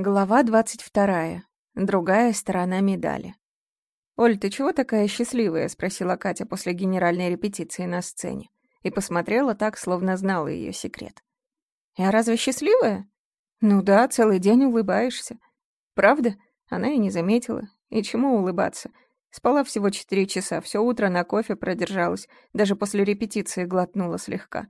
Глава двадцать вторая. Другая сторона медали. «Оль, ты чего такая счастливая?» — спросила Катя после генеральной репетиции на сцене. И посмотрела так, словно знала ее секрет. «Я разве счастливая?» «Ну да, целый день улыбаешься». «Правда?» Она и не заметила. И чему улыбаться? Спала всего четыре часа, все утро на кофе продержалась, даже после репетиции глотнула слегка.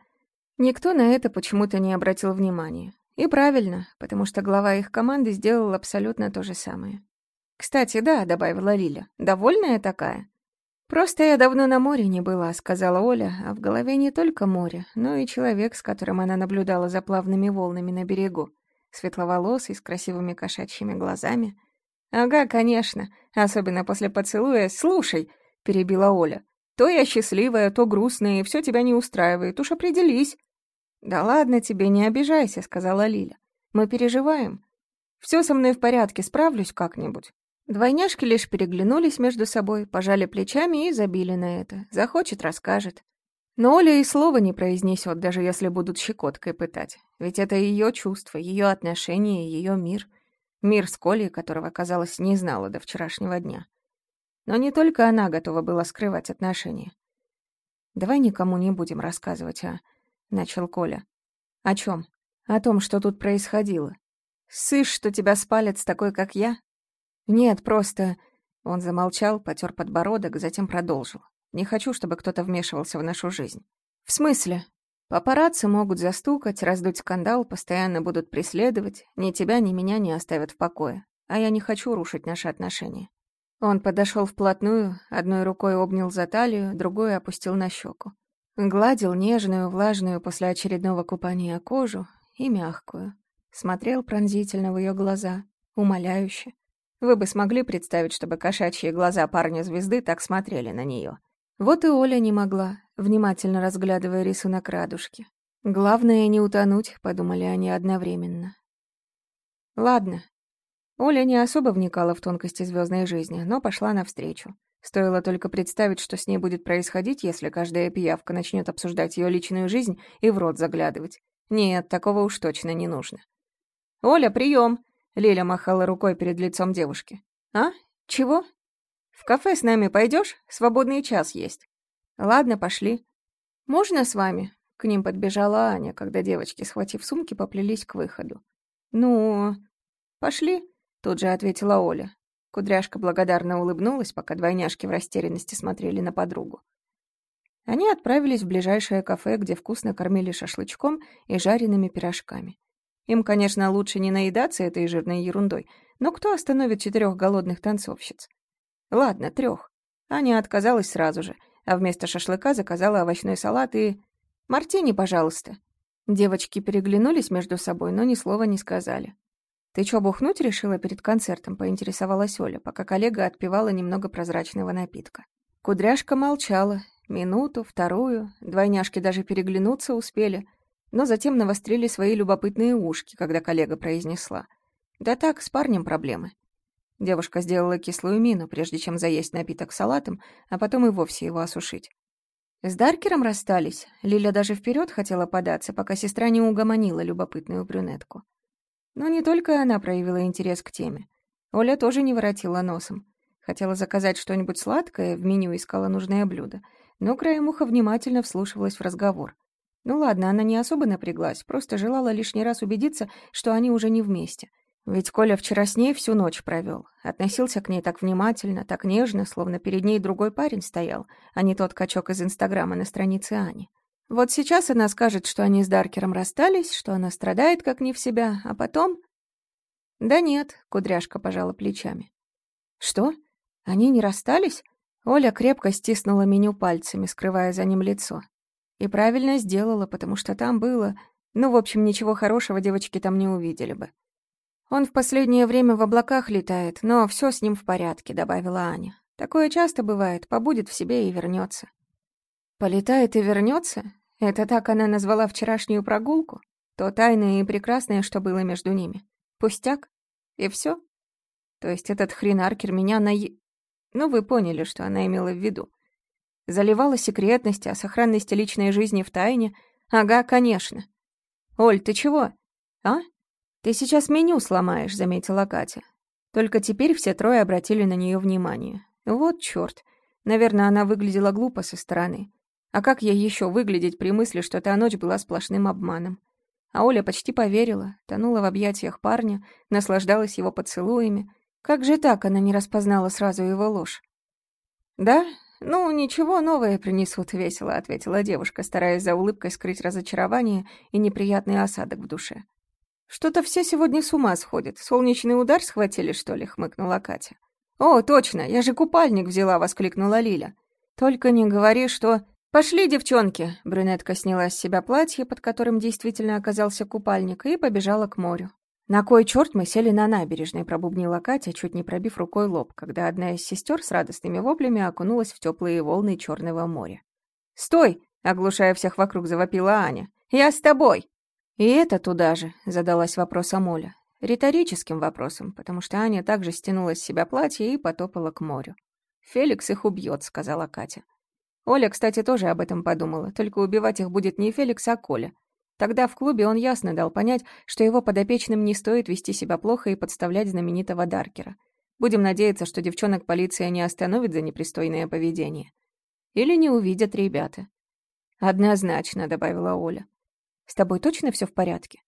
Никто на это почему-то не обратил внимания. И правильно, потому что глава их команды сделал абсолютно то же самое. «Кстати, да», — добавила Лиля, — «довольная такая?» «Просто я давно на море не была», — сказала Оля, а в голове не только море, но и человек, с которым она наблюдала за плавными волнами на берегу. Светловолосый, с красивыми кошачьими глазами. «Ага, конечно, особенно после поцелуя. Слушай», — перебила Оля, — «то я счастливая, то грустная, и все тебя не устраивает. Уж определись». «Да ладно тебе, не обижайся», — сказала Лиля. «Мы переживаем. Все со мной в порядке, справлюсь как-нибудь». Двойняшки лишь переглянулись между собой, пожали плечами и забили на это. Захочет — расскажет. Но Оля и слова не произнесет, даже если будут щекоткой пытать. Ведь это ее чувства, ее отношения, ее мир. Мир с Колей, которого, казалось, не знала до вчерашнего дня. Но не только она готова была скрывать отношения. «Давай никому не будем рассказывать, а...» — начал Коля. «О чем? О том, что тут происходило. Сышь, что тебя спалят с такой, как я?» «Нет, просто...» Он замолчал, потер подбородок, затем продолжил. «Не хочу, чтобы кто-то вмешивался в нашу жизнь». «В смысле?» «Папарацци могут застукать, раздуть скандал, постоянно будут преследовать. Ни тебя, ни меня не оставят в покое. А я не хочу рушить наши отношения». Он подошел вплотную, одной рукой обнял за талию, другой опустил на щеку. Гладил нежную, влажную после очередного купания кожу и мягкую. Смотрел пронзительно в ее глаза, умоляюще. Вы бы смогли представить, чтобы кошачьи глаза парня-звезды так смотрели на нее. Вот и Оля не могла, внимательно разглядывая рисунок радужки. «Главное — не утонуть», — подумали они одновременно. Ладно. Оля не особо вникала в тонкости звездной жизни, но пошла навстречу. Стоило только представить, что с ней будет происходить, если каждая пиявка начнет обсуждать ее личную жизнь и в рот заглядывать. Нет, такого уж точно не нужно. «Оля, прием! Лиля махала рукой перед лицом девушки. «А? Чего? В кафе с нами пойдешь? Свободный час есть». «Ладно, пошли». «Можно с вами?» К ним подбежала Аня, когда девочки, схватив сумки, поплелись к выходу. «Ну, пошли», — тут же ответила Оля. Кудряшка благодарно улыбнулась, пока двойняшки в растерянности смотрели на подругу. Они отправились в ближайшее кафе, где вкусно кормили шашлычком и жареными пирожками. Им, конечно, лучше не наедаться этой жирной ерундой, но кто остановит четырех голодных танцовщиц? Ладно, трех. Аня отказалась сразу же, а вместо шашлыка заказала овощной салат и... «Мартини, пожалуйста». Девочки переглянулись между собой, но ни слова не сказали. «Ты чё, бухнуть решила перед концертом?» — поинтересовалась Оля, пока коллега отпивала немного прозрачного напитка. Кудряшка молчала. Минуту, вторую, двойняшки даже переглянуться успели, но затем навострили свои любопытные ушки, когда коллега произнесла. «Да так, с парнем проблемы». Девушка сделала кислую мину, прежде чем заесть напиток салатом, а потом и вовсе его осушить. С Даркером расстались. Лиля даже вперед хотела податься, пока сестра не угомонила любопытную брюнетку. Но не только она проявила интерес к теме. Оля тоже не воротила носом. Хотела заказать что-нибудь сладкое, в меню искала нужное блюдо, но краем уха внимательно вслушивалась в разговор. Ну ладно, она не особо напряглась, просто желала лишний раз убедиться, что они уже не вместе. Ведь Коля вчера с ней всю ночь провел, Относился к ней так внимательно, так нежно, словно перед ней другой парень стоял, а не тот качок из Инстаграма на странице Ани. Вот сейчас она скажет, что они с Даркером расстались, что она страдает как не в себя, а потом... Да нет, кудряшка пожала плечами. Что? Они не расстались? Оля крепко стиснула меню пальцами, скрывая за ним лицо. И правильно сделала, потому что там было... Ну, в общем, ничего хорошего девочки там не увидели бы. Он в последнее время в облаках летает, но все с ним в порядке, добавила Аня. Такое часто бывает, побудет в себе и вернется. Полетает и вернется? Это так она назвала вчерашнюю прогулку? То тайное и прекрасное, что было между ними. Пустяк? И все? То есть этот хрен Аркер меня на... Ну, вы поняли, что она имела в виду. Заливала секретности о сохранности личной жизни в тайне. Ага, конечно. Оль, ты чего? А? «Ты сейчас меню сломаешь», — заметила Катя. Только теперь все трое обратили на нее внимание. Вот чёрт. Наверное, она выглядела глупо со стороны. А как ей еще выглядеть при мысли, что та ночь была сплошным обманом? А Оля почти поверила, тонула в объятиях парня, наслаждалась его поцелуями. Как же так она не распознала сразу его ложь? «Да? Ну, ничего, новое принесут весело», — ответила девушка, стараясь за улыбкой скрыть разочарование и неприятный осадок в душе. «Что-то все сегодня с ума сходят. Солнечный удар схватили, что ли?» — хмыкнула Катя. «О, точно, я же купальник взяла!» — воскликнула Лиля. «Только не говори, что...» «Пошли, девчонки!» Брюнетка сняла с себя платье, под которым действительно оказался купальник, и побежала к морю. «На кой черт мы сели на набережной?» — пробубнила Катя, чуть не пробив рукой лоб, когда одна из сестер с радостными воплями окунулась в теплые волны Черного моря. «Стой!» — оглушая всех вокруг, завопила Аня. «Я с тобой!» «И это туда же», — задалась вопросом Оля. Риторическим вопросом, потому что Аня также стянула с себя платье и потопала к морю. «Феликс их убьет», — сказала Катя. Оля, кстати, тоже об этом подумала, только убивать их будет не Феликс, а Коля. Тогда в клубе он ясно дал понять, что его подопечным не стоит вести себя плохо и подставлять знаменитого Даркера. Будем надеяться, что девчонок полиция не остановит за непристойное поведение. Или не увидят ребята. «Однозначно», — добавила Оля. «С тобой точно все в порядке?»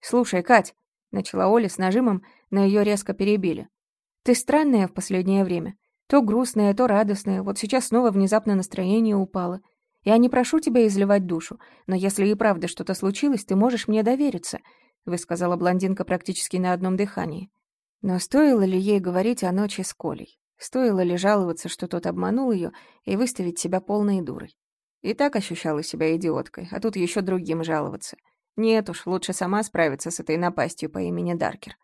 «Слушай, Кать», — начала Оля с нажимом, но ее резко перебили. «Ты странная в последнее время. То грустное, то радостное. Вот сейчас снова внезапно настроение упало. Я не прошу тебя изливать душу, но если и правда что-то случилось, ты можешь мне довериться», — высказала блондинка практически на одном дыхании. Но стоило ли ей говорить о ночи с Колей? Стоило ли жаловаться, что тот обманул ее, и выставить себя полной дурой? И так ощущала себя идиоткой, а тут еще другим жаловаться. Нет уж, лучше сама справиться с этой напастью по имени Даркер.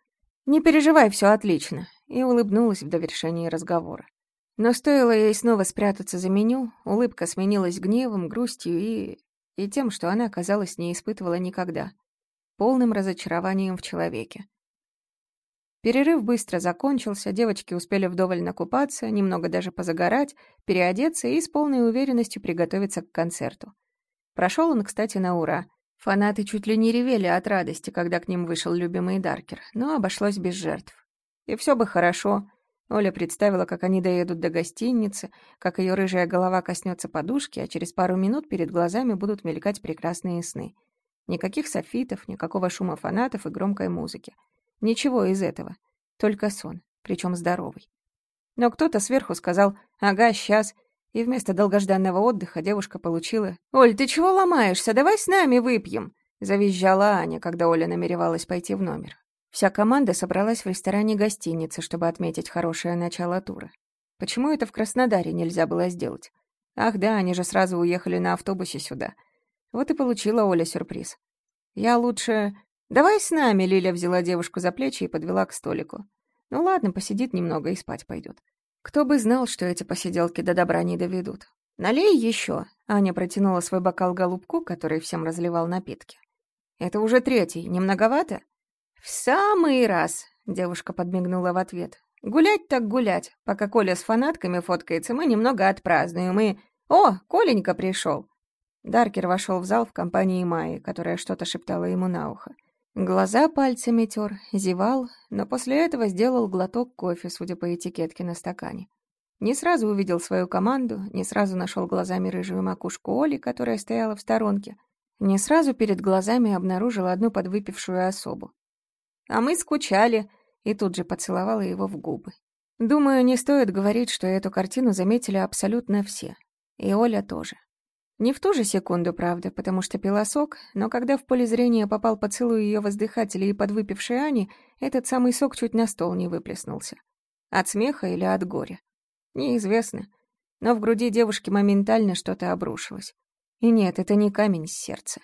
«Не переживай, все отлично», — и улыбнулась в довершении разговора. Но стоило ей снова спрятаться за меню, улыбка сменилась гневом, грустью и... и тем, что она, казалось, не испытывала никогда. Полным разочарованием в человеке. Перерыв быстро закончился, девочки успели вдоволь накупаться, немного даже позагорать, переодеться и с полной уверенностью приготовиться к концерту. Прошел он, кстати, на ура. Фанаты чуть ли не ревели от радости, когда к ним вышел любимый Даркер, но обошлось без жертв. И все бы хорошо, Оля представила, как они доедут до гостиницы, как ее рыжая голова коснется подушки, а через пару минут перед глазами будут мелькать прекрасные сны. Никаких софитов, никакого шума фанатов и громкой музыки. Ничего из этого. Только сон, причем здоровый. Но кто-то сверху сказал «Ага, сейчас», и вместо долгожданного отдыха девушка получила «Оль, ты чего ломаешься? Давай с нами выпьем!» Завизжала Аня, когда Оля намеревалась пойти в номер. Вся команда собралась в ресторане гостиницы, чтобы отметить хорошее начало тура. Почему это в Краснодаре нельзя было сделать? Ах да, они же сразу уехали на автобусе сюда. Вот и получила Оля сюрприз. Я лучше... Давай с нами, Лиля взяла девушку за плечи и подвела к столику. Ну ладно, посидит немного и спать пойдет. Кто бы знал, что эти посиделки до добра не доведут. Налей еще. Аня протянула свой бокал голубку, который всем разливал напитки. Это уже третий, не многовато? «В самый раз!» — девушка подмигнула в ответ. «Гулять так гулять. Пока Коля с фанатками фоткается, мы немного отпразднуем и... О, Коленька пришел!» Даркер вошел в зал в компании Майи, которая что-то шептала ему на ухо. Глаза пальцами тер, зевал, но после этого сделал глоток кофе, судя по этикетке на стакане. Не сразу увидел свою команду, не сразу нашел глазами рыжую макушку Оли, которая стояла в сторонке, не сразу перед глазами обнаружил одну подвыпившую особу. А мы скучали, и тут же поцеловала его в губы. Думаю, не стоит говорить, что эту картину заметили абсолютно все. И Оля тоже. Не в ту же секунду, правда, потому что пила сок, но когда в поле зрения попал поцелуй ее воздыхателя и подвыпившей Ани, этот самый сок чуть на стол не выплеснулся. От смеха или от горя? Неизвестно. Но в груди девушки моментально что-то обрушилось. И нет, это не камень с сердца.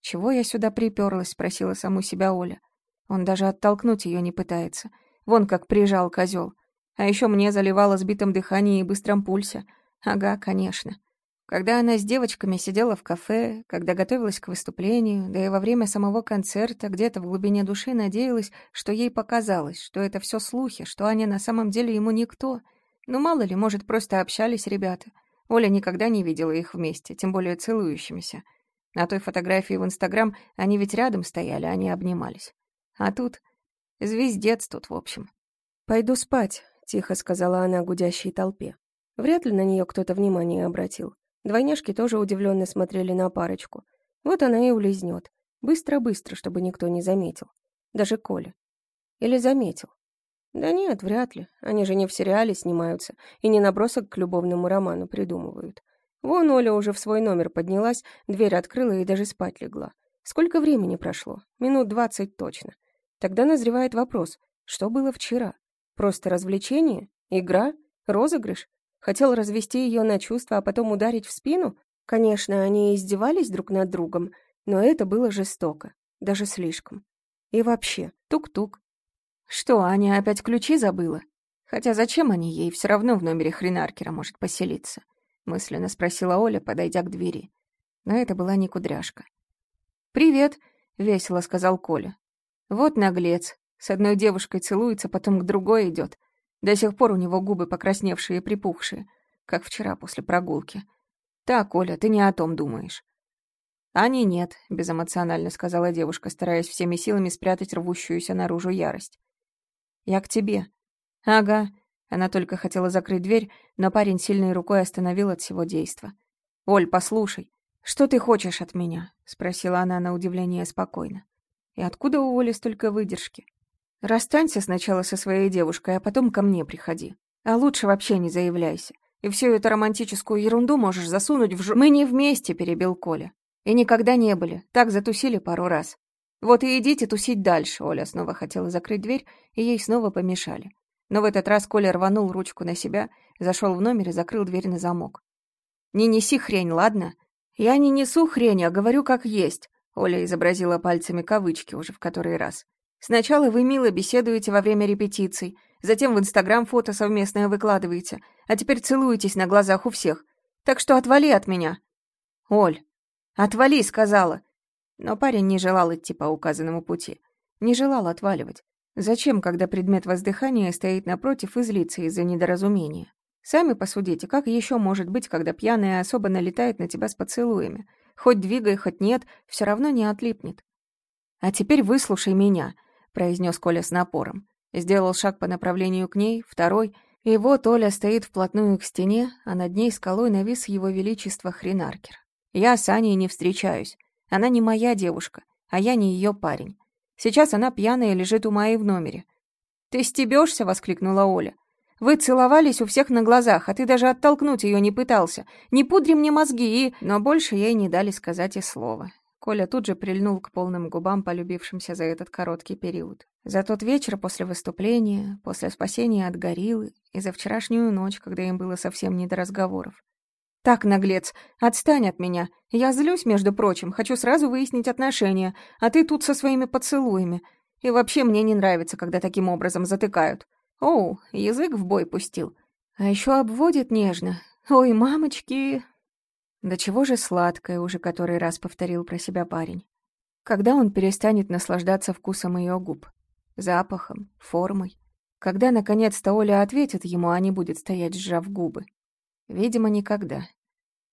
«Чего я сюда приперлась?» — спросила саму себя Оля. Он даже оттолкнуть ее не пытается. Вон как прижал козел. А еще мне заливало сбитым дыханием и быстром пульсе. Ага, конечно. Когда она с девочками сидела в кафе, когда готовилась к выступлению, да и во время самого концерта, где-то в глубине души надеялась, что ей показалось, что это все слухи, что Аня на самом деле ему никто. Ну, мало ли, может, просто общались ребята. Оля никогда не видела их вместе, тем более целующимися. На той фотографии в Инстаграм они ведь рядом стояли, они обнимались. А тут... Звездец тут, в общем. «Пойду спать», — тихо сказала она гудящей толпе. Вряд ли на нее кто-то внимание обратил. Двойняшки тоже удивленно смотрели на парочку. Вот она и улизнет. Быстро-быстро, чтобы никто не заметил. Даже Коля. Или заметил. Да нет, вряд ли. Они же не в сериале снимаются и не набросок к любовному роману придумывают. Вон Оля уже в свой номер поднялась, дверь открыла и даже спать легла. Сколько времени прошло? Минут двадцать точно. Тогда назревает вопрос, что было вчера? Просто развлечение? Игра? Розыгрыш? Хотел развести ее на чувства, а потом ударить в спину? Конечно, они издевались друг над другом, но это было жестоко. Даже слишком. И вообще, тук-тук. Что, Аня опять ключи забыла? Хотя зачем они ей? Все равно в номере хренаркера может поселиться. Мысленно спросила Оля, подойдя к двери. Но это была не кудряшка. «Привет», — весело сказал Коля. «Вот наглец. С одной девушкой целуется, потом к другой идет. До сих пор у него губы покрасневшие и припухшие, как вчера после прогулки. Так, Оля, ты не о том думаешь». «Ани нет», — безэмоционально сказала девушка, стараясь всеми силами спрятать рвущуюся наружу ярость. «Я к тебе». «Ага». Она только хотела закрыть дверь, но парень сильной рукой остановил от всего действа. «Оль, послушай, что ты хочешь от меня?» — спросила она на удивление спокойно. «И откуда у Оли столько выдержки? Расстанься сначала со своей девушкой, а потом ко мне приходи. А лучше вообще не заявляйся. И всю эту романтическую ерунду можешь засунуть в ж... Мы не вместе, перебил Коля. И никогда не были. Так затусили пару раз. Вот и идите тусить дальше. Оля снова хотела закрыть дверь, и ей снова помешали. Но в этот раз Коля рванул ручку на себя, зашел в номер и закрыл дверь на замок. «Не неси хрень, ладно?» «Я не несу хрень, а говорю как есть», — Оля изобразила пальцами кавычки уже в который раз. «Сначала вы мило беседуете во время репетиций, затем в Инстаграм фото совместное выкладываете, а теперь целуетесь на глазах у всех. Так что отвали от меня». «Оль, отвали», — сказала. Но парень не желал идти по указанному пути. Не желал отваливать. Зачем, когда предмет воздыхания стоит напротив и злится из-за недоразумения? Сами посудите, как еще может быть, когда пьяная особо налетает на тебя с поцелуями? Хоть двигай, хоть нет, все равно не отлипнет. «А теперь выслушай меня», — произнес Коля с напором. Сделал шаг по направлению к ней, второй, и вот Оля стоит вплотную к стене, а над ней скалой навис его величество Хренаркер. «Я с Аней не встречаюсь. Она не моя девушка, а я не ее парень. Сейчас она пьяная лежит у Майи в номере. «Ты стебешься?» — воскликнула Оля. «Вы целовались у всех на глазах, а ты даже оттолкнуть ее не пытался. Не пудри мне мозги и...» Но больше ей не дали сказать и слова. Коля тут же прильнул к полным губам, полюбившимся за этот короткий период. За тот вечер после выступления, после спасения от гориллы и за вчерашнюю ночь, когда им было совсем не до разговоров. «Так, наглец, отстань от меня. Я злюсь, между прочим, хочу сразу выяснить отношения, а ты тут со своими поцелуями. И вообще мне не нравится, когда таким образом затыкают. Оу, язык в бой пустил. А еще обводит нежно. Ой, мамочки!» Да чего же сладкое, уже который раз повторил про себя парень. Когда он перестанет наслаждаться вкусом ее губ? Запахом, формой? Когда, наконец-то, Оля ответит ему, а не будет стоять, сжав губы? Видимо, никогда.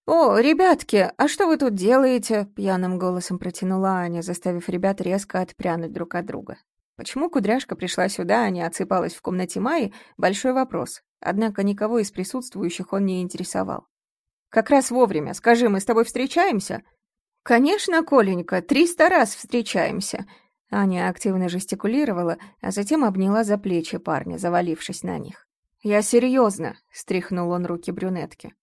«О, ребятки, а что вы тут делаете?» — пьяным голосом протянула Аня, заставив ребят резко отпрянуть друг от друга. Почему кудряшка пришла сюда, а не отсыпалась в комнате Майи — большой вопрос. Однако никого из присутствующих он не интересовал. «Как раз вовремя. Скажи, мы с тобой встречаемся?» «Конечно, Коленька, триста раз встречаемся!» Аня активно жестикулировала, а затем обняла за плечи парня, завалившись на них. «Я серьезно», — стряхнул он руки брюнетки.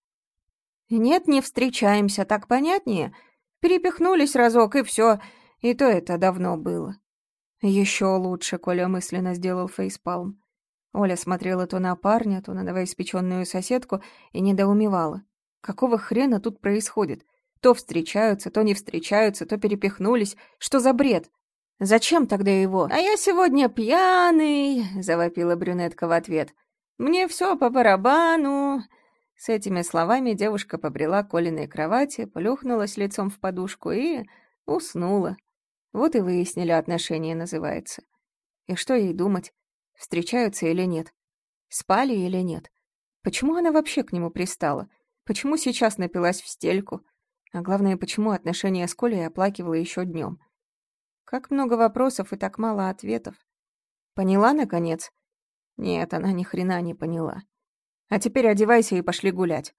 «Нет, не встречаемся, так понятнее. Перепихнулись разок, и все. И то это давно было». Еще лучше, Коля мысленно сделал фейспалм. Оля смотрела то на парня, то на новоиспеченную соседку и недоумевала. Какого хрена тут происходит? То встречаются, то не встречаются, то перепихнулись. Что за бред? Зачем тогда его? «А я сегодня пьяный», — завопила брюнетка в ответ. «Мне все по барабану». С этими словами девушка побрела к Колиной кровати, плюхнулась лицом в подушку и уснула. Вот и выяснили отношения, называется. И что ей думать? Встречаются или нет? Спали или нет? Почему она вообще к нему пристала? Почему сейчас напилась в стельку? А главное, почему отношения с Колей оплакивала еще днем? Как много вопросов и так мало ответов. Поняла, наконец? Нет, она ни хрена не поняла. А теперь одевайся и пошли гулять.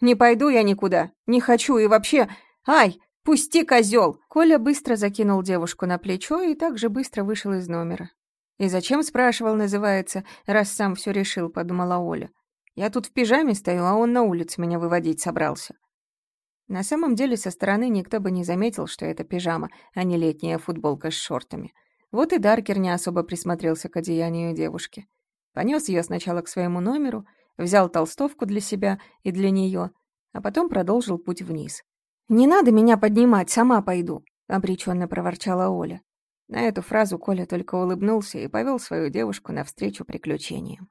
Не пойду я никуда, не хочу и вообще... Ай, пусти, козел! Коля быстро закинул девушку на плечо и также быстро вышел из номера. «И зачем, спрашивал, называется, раз сам все решил», — подумала Оля. «Я тут в пижаме стою, а он на улице меня выводить собрался». На самом деле, со стороны никто бы не заметил, что это пижама, а не летняя футболка с шортами. Вот и Даркер не особо присмотрелся к одеянию девушки. Понес ее сначала к своему номеру, взял толстовку для себя и для нее, а потом продолжил путь вниз. «Не надо меня поднимать, сама пойду», — обреченно проворчала Оля. На эту фразу Коля только улыбнулся и повел свою девушку навстречу приключениям.